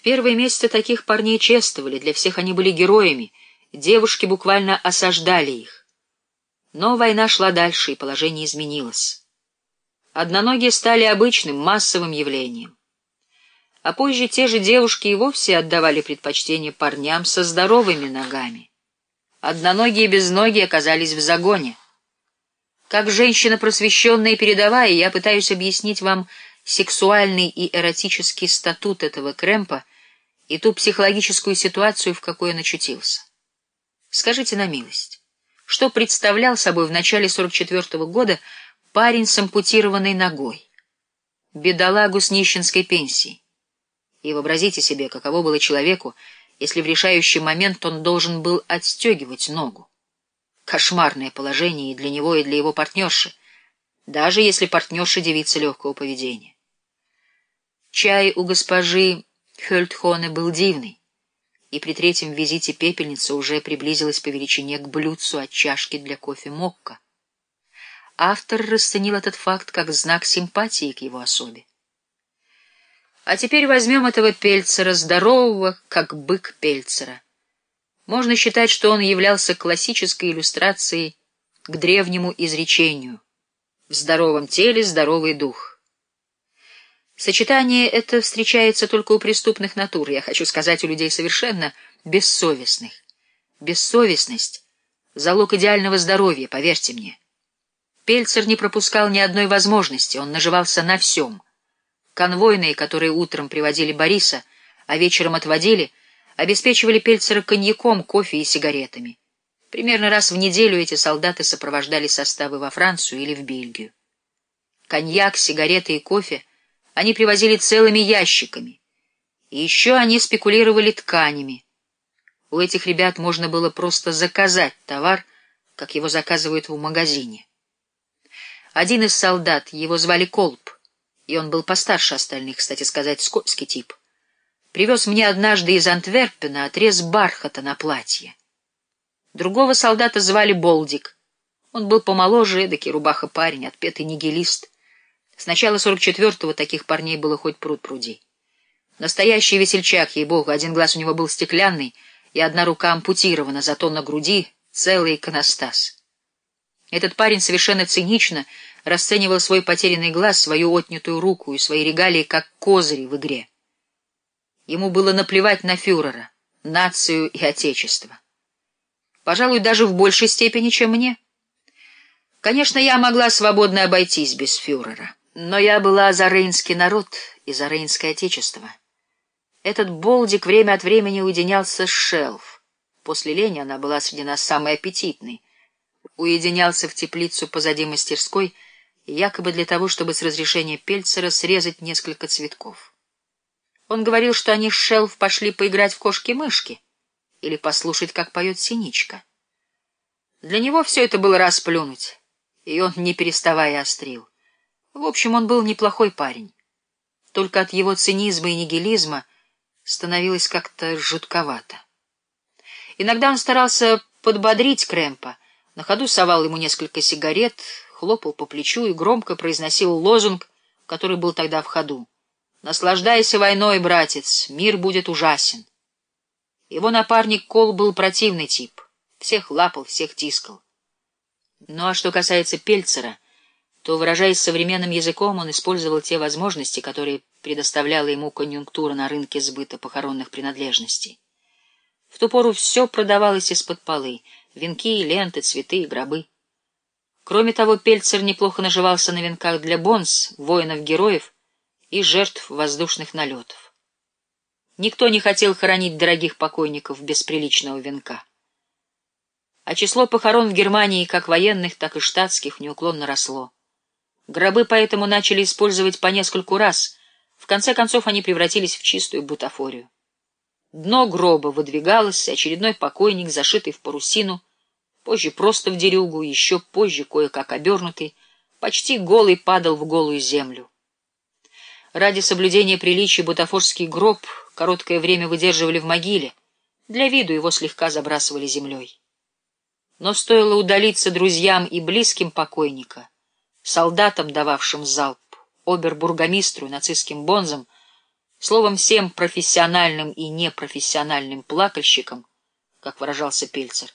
В первые месяцы таких парней чествовали, для всех они были героями, девушки буквально осаждали их. Но война шла дальше, и положение изменилось. Одноногие стали обычным, массовым явлением. А позже те же девушки и вовсе отдавали предпочтение парням со здоровыми ногами. Одноногие и безногие оказались в загоне. Как женщина просвещенная и передовая, я пытаюсь объяснить вам сексуальный и эротический статут этого Крэмпа и ту психологическую ситуацию, в какой он очутился. Скажите на милость, что представлял собой в начале 44 -го года парень с ампутированной ногой? Бедолагу с нищенской пенсией. И вообразите себе, каково было человеку, если в решающий момент он должен был отстегивать ногу. Кошмарное положение и для него, и для его партнерши, даже если партнерша девица легкого поведения. Чай у госпожи Хёльтхоне был дивный, и при третьем визите пепельница уже приблизилась по величине к блюдцу от чашки для кофе Мокка. Автор расценил этот факт как знак симпатии к его особе. А теперь возьмем этого Пельцера, здорового, как бык Пельцера. Можно считать, что он являлся классической иллюстрацией к древнему изречению «В здоровом теле здоровый дух». Сочетание это встречается только у преступных натур, я хочу сказать, у людей совершенно бессовестных. Бессовестность — залог идеального здоровья, поверьте мне. Пельцер не пропускал ни одной возможности, он наживался на всем — Конвойные, которые утром приводили Бориса, а вечером отводили, обеспечивали Пельцера коньяком, кофе и сигаретами. Примерно раз в неделю эти солдаты сопровождали составы во Францию или в Бельгию. Коньяк, сигареты и кофе они привозили целыми ящиками. И еще они спекулировали тканями. У этих ребят можно было просто заказать товар, как его заказывают в магазине. Один из солдат, его звали Колб, и он был постарше остальных, кстати сказать, скотский тип, привез мне однажды из Антверпена отрез бархата на платье. Другого солдата звали Болдик. Он был помоложе, эдакий рубаха-парень, отпетый нигилист. С начала сорок четвертого таких парней было хоть пруд пруди. Настоящий весельчак, ей-богу, один глаз у него был стеклянный, и одна рука ампутирована, зато на груди целый иконостас. Этот парень совершенно цинично расценивал свой потерянный глаз, свою отнятую руку и свои регалии как козыри в игре. Ему было наплевать на фюрера, нацию и отечество. Пожалуй, даже в большей степени, чем мне. Конечно, я могла свободно обойтись без фюрера, но я была за рейнский народ и за рейнское отечество. Этот болдик время от времени уединялся с шелф. После лени она была среди нас самой аппетитной. Уединялся в теплицу позади мастерской — якобы для того, чтобы с разрешения Пельцера срезать несколько цветков. Он говорил, что они с Шелф пошли поиграть в кошки-мышки или послушать, как поет синичка. Для него все это было расплюнуть, и он, не переставая, острил. В общем, он был неплохой парень. Только от его цинизма и нигилизма становилось как-то жутковато. Иногда он старался подбодрить Крэмпа, на ходу совал ему несколько сигарет, хлопал по плечу и громко произносил лозунг, который был тогда в ходу. «Наслаждайся войной, братец, мир будет ужасен». Его напарник Кол был противный тип. Всех лапал, всех тискал. Ну а что касается Пельцера, то, выражаясь современным языком, он использовал те возможности, которые предоставляла ему конъюнктура на рынке сбыта похоронных принадлежностей. В ту пору все продавалось из-под полы — венки, ленты, цветы и гробы. Кроме того, Пельцер неплохо наживался на венках для бонс, воинов-героев и жертв воздушных налетов. Никто не хотел хоронить дорогих покойников без приличного венка. А число похорон в Германии, как военных, так и штатских, неуклонно росло. Гробы поэтому начали использовать по нескольку раз, в конце концов они превратились в чистую бутафорию. Дно гроба выдвигалось, очередной покойник, зашитый в парусину, позже просто в дерюгу, еще позже кое-как обернутый, почти голый падал в голую землю. Ради соблюдения приличий бутафорский гроб короткое время выдерживали в могиле, для виду его слегка забрасывали землей. Но стоило удалиться друзьям и близким покойника, солдатам, дававшим залп, обербургомистру и нацистским бонзам, Словом, всем профессиональным и непрофессиональным плакальщикам, как выражался Пельцер,